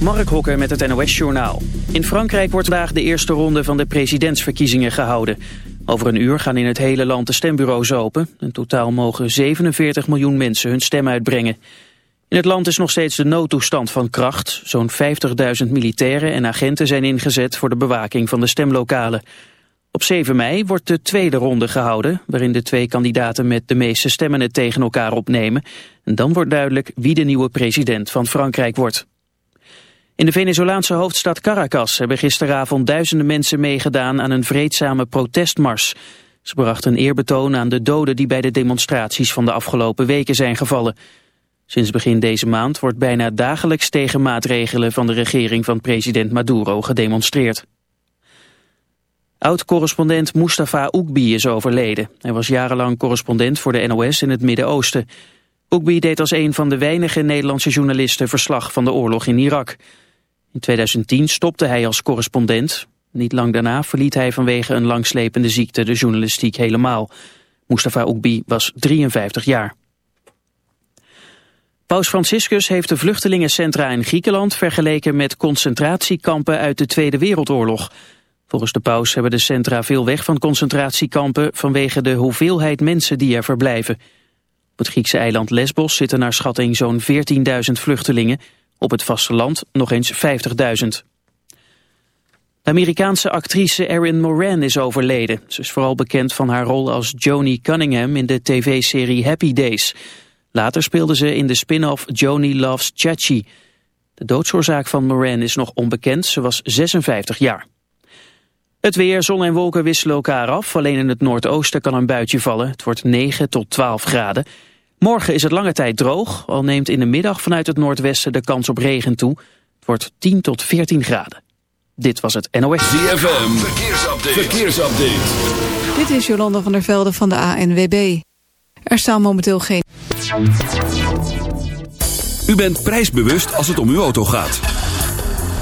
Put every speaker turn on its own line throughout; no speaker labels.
Mark Hokker met het NOS-journaal. In Frankrijk wordt vandaag de eerste ronde van de presidentsverkiezingen gehouden. Over een uur gaan in het hele land de stembureaus open. In totaal mogen 47 miljoen mensen hun stem uitbrengen. In het land is nog steeds de noodtoestand van kracht. Zo'n 50.000 militairen en agenten zijn ingezet voor de bewaking van de stemlokalen. Op 7 mei wordt de tweede ronde gehouden... waarin de twee kandidaten met de meeste stemmen het tegen elkaar opnemen. En dan wordt duidelijk wie de nieuwe president van Frankrijk wordt. In de Venezolaanse hoofdstad Caracas hebben gisteravond duizenden mensen meegedaan aan een vreedzame protestmars. Ze brachten een eerbetoon aan de doden die bij de demonstraties van de afgelopen weken zijn gevallen. Sinds begin deze maand wordt bijna dagelijks tegen maatregelen van de regering van president Maduro gedemonstreerd. Oud-correspondent Mustafa Oekbi is overleden. Hij was jarenlang correspondent voor de NOS in het Midden-Oosten. Oekbi deed als een van de weinige Nederlandse journalisten verslag van de oorlog in Irak. In 2010 stopte hij als correspondent. Niet lang daarna verliet hij vanwege een langslepende ziekte de journalistiek helemaal. Mustafa Oekbi was 53 jaar. Paus Franciscus heeft de vluchtelingencentra in Griekenland vergeleken met concentratiekampen uit de Tweede Wereldoorlog. Volgens de paus hebben de centra veel weg van concentratiekampen vanwege de hoeveelheid mensen die er verblijven. Op het Griekse eiland Lesbos zitten naar schatting zo'n 14.000 vluchtelingen, op het vasteland nog eens 50.000. De Amerikaanse actrice Erin Moran is overleden. Ze is vooral bekend van haar rol als Joni Cunningham in de tv-serie Happy Days. Later speelde ze in de spin-off Joni Loves Chachi. De doodsoorzaak van Moran is nog onbekend, ze was 56 jaar. Het weer, zon en wolken wisselen elkaar af. Alleen in het noordoosten kan een buitje vallen. Het wordt 9 tot 12 graden. Morgen is het lange tijd droog, al neemt in de middag vanuit het noordwesten de kans op regen toe. Het wordt 10 tot 14 graden. Dit was het NOS.
ZFM, verkeersupdate. verkeersupdate.
Dit is Jolanda van der Velde van de ANWB. Er staan momenteel geen...
U bent prijsbewust als het om uw auto gaat.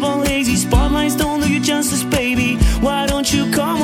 the hazy. Spotlights don't do you justice, baby. Why don't you come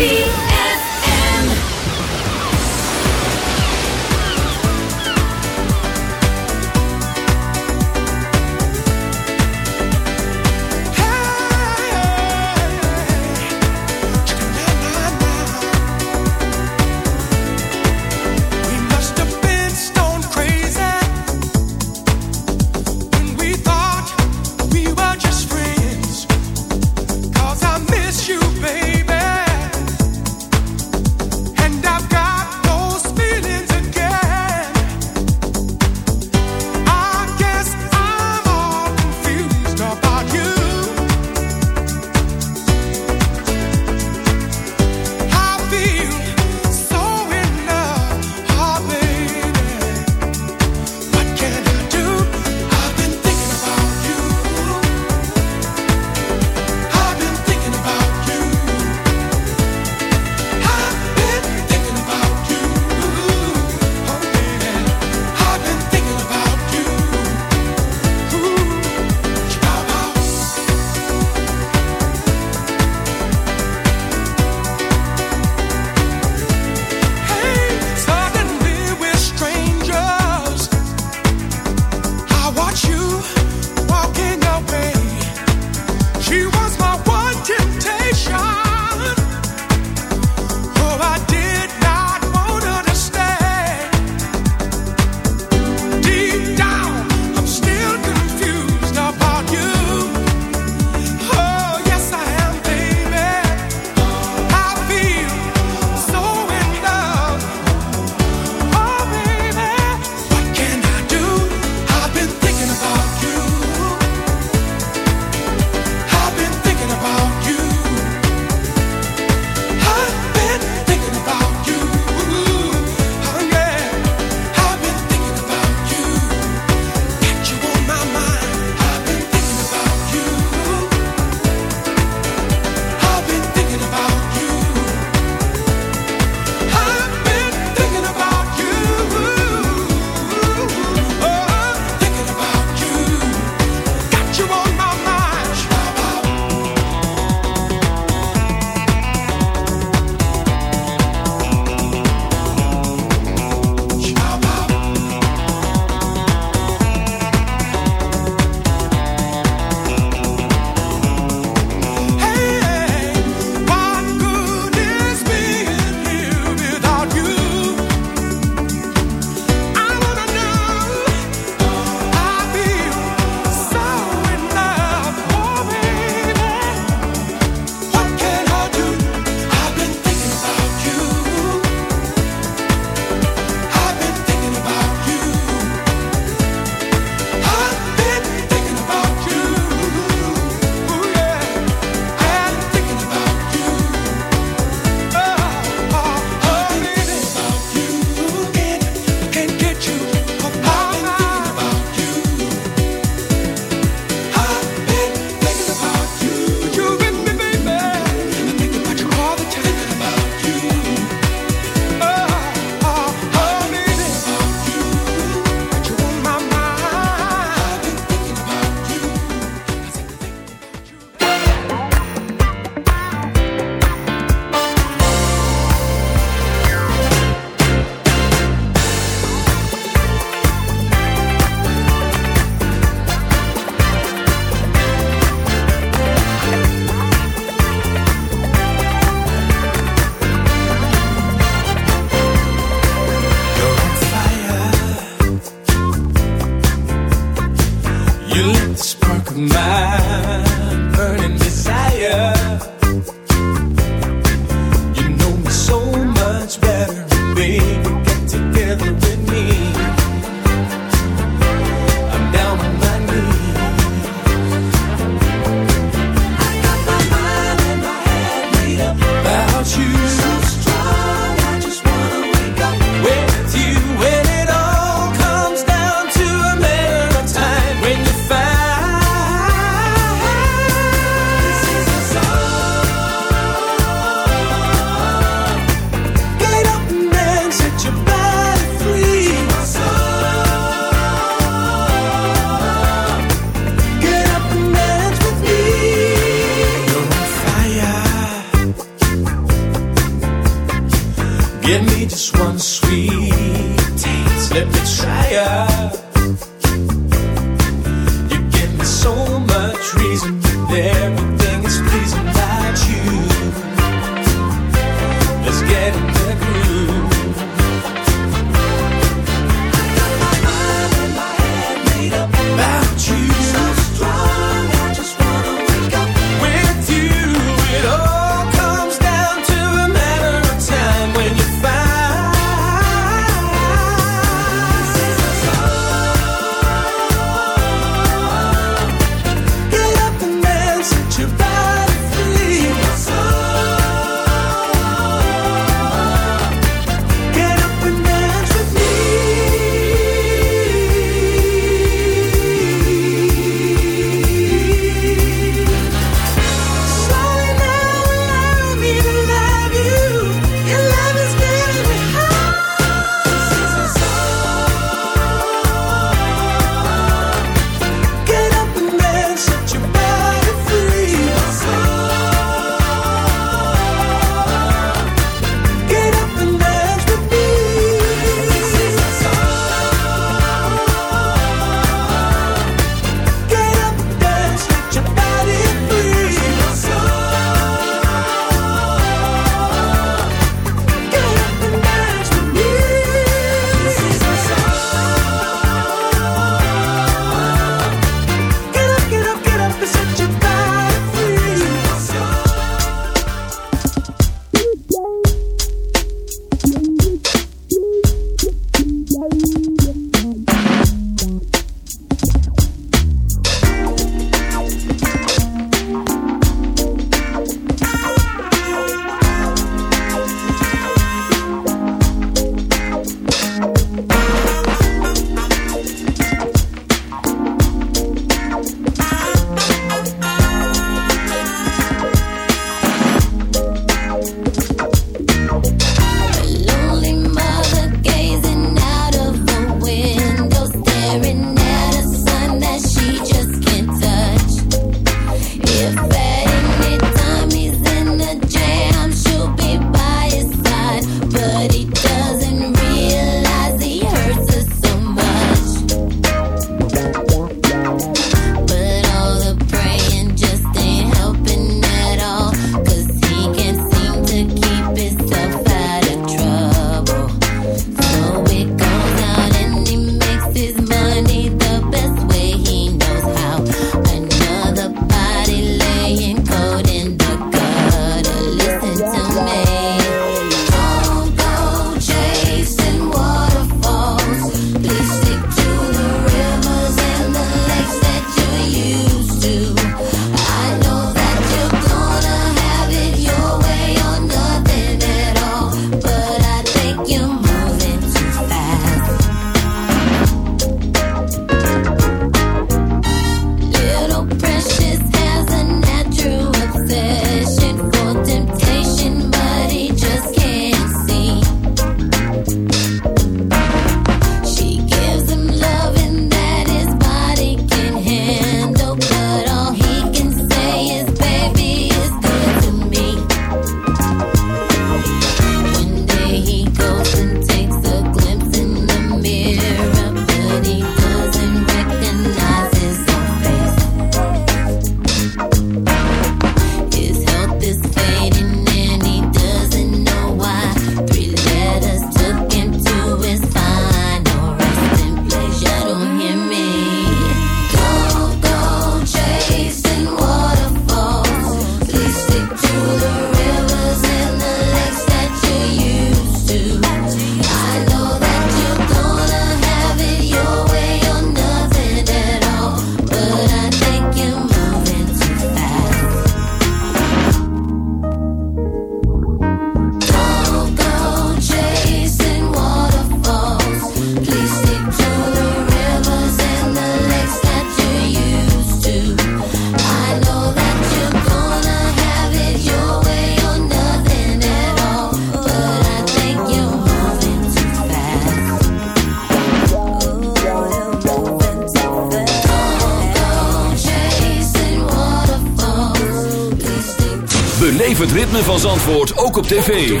het ritme van Zandvoort ook op tv.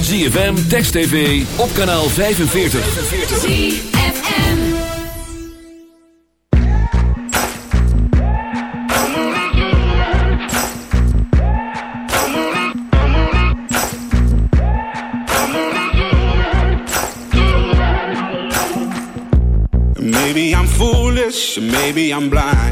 ZFM, Text TV, op kanaal 45.
ZFM.
Maybe I'm foolish, maybe I'm blind.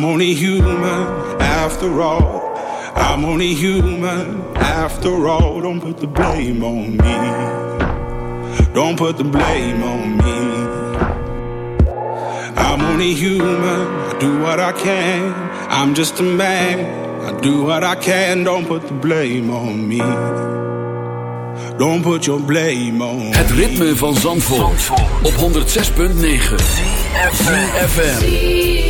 I'm only human after all. I'm only human after all. Don't put the blame on me. Don't put the blame on me. I'm only human. I do what I can. I'm just a man. I do what I can. Don't put the blame on me. Don't put your blame on me.
Het ritme van Zandvoort, op 106.9. ZFM.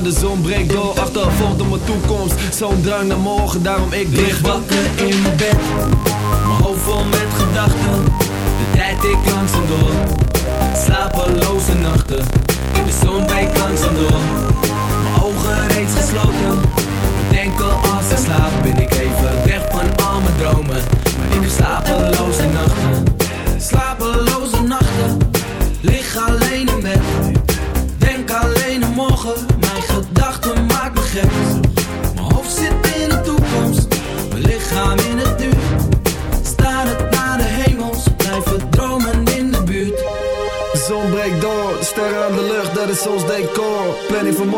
de zon breekt door Achtervolgd op mijn toekomst, zo'n drang naar morgen. Daarom ik lig wakker in mijn bed. Mijn hoofd vol met gedachten. De tijd ik langzaam door. Slapeloze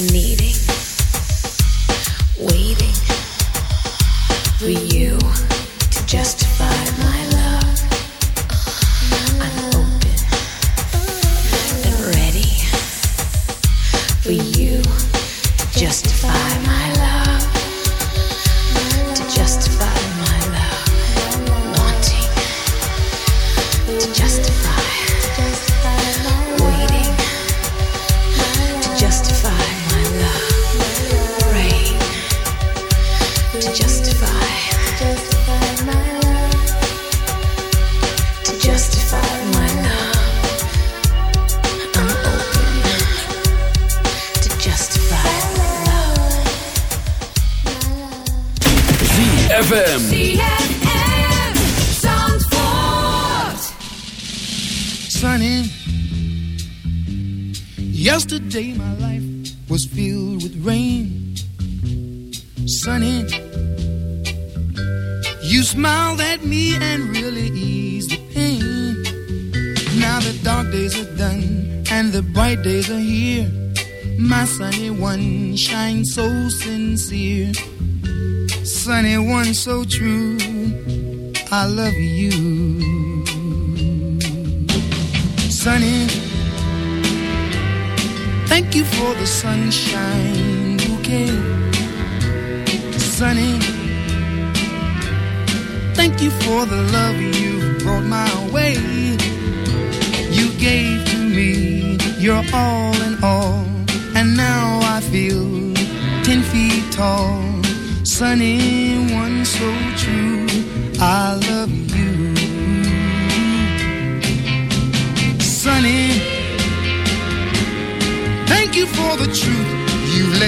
needing.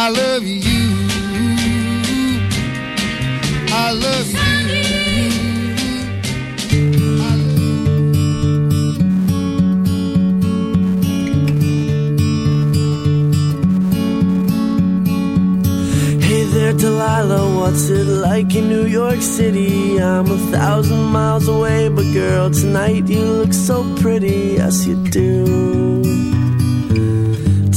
I love you. I love you.
Hey there, Delilah, what's it like in New York City? I'm a thousand miles away, but girl, tonight you look so pretty, yes you do.